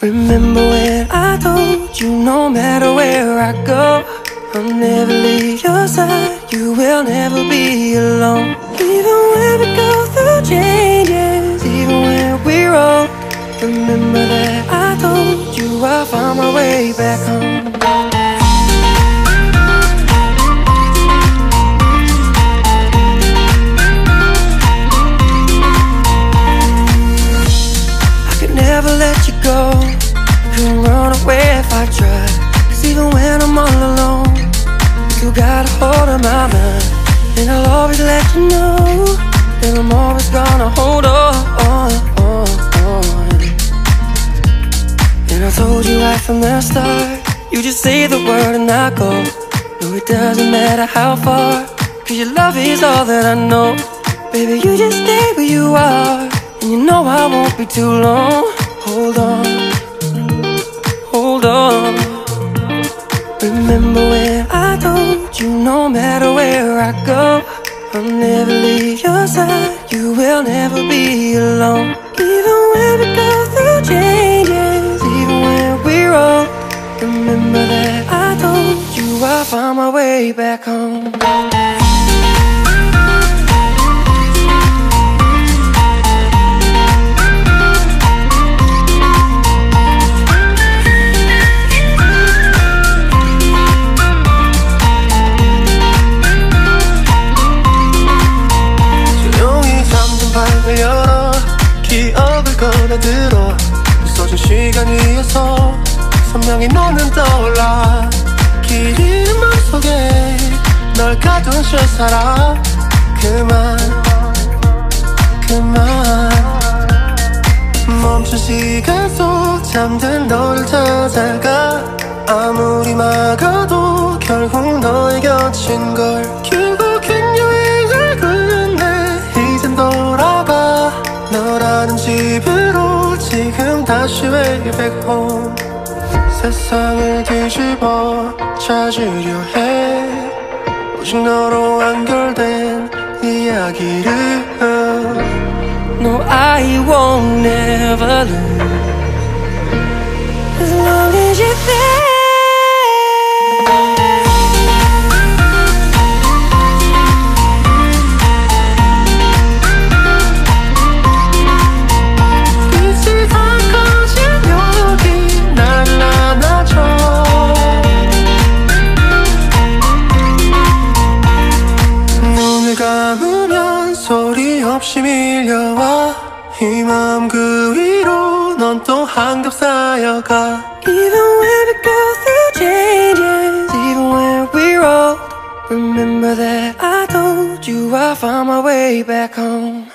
Remember when I told you no matter where I go, I'll never leave your side. You will never be alone. Even when we go through changes, my mind. And I'll always let you know that I'm always gonna hold on. And I told you right from the start, you just say the word and I go. No, it doesn't matter how far, cause your love is all that I know. Baby, you just stay where you are, and you know I won't be too long. Hold on, hold on. Remember when I told you no matter where I go, I'll never leave your side. You will never be alone. Even when we go through changes, even when we're old. Remember that I told you I'll find my way back home. 방을 기억을 꺼내들어. 부서진 시간 위에서 선명히 너는 떠올라. 길 잃은 맘속에 널 가둔 채 살아 그만 그만. 멈춘 시간 속 잠든 너를 찾아가. 아무리 막아도 결국 너의 곁인 걸 다시 way back home 세상을 뒤집어 찾으려 해 오직 너로 완결된 이야기를 No, I won't never lose 소리 없이 밀려와 이 마음 그 위로 넌 또 한겹 쌓여가 Even when we go through changes Even when we're old Remember that I told you I found my way back home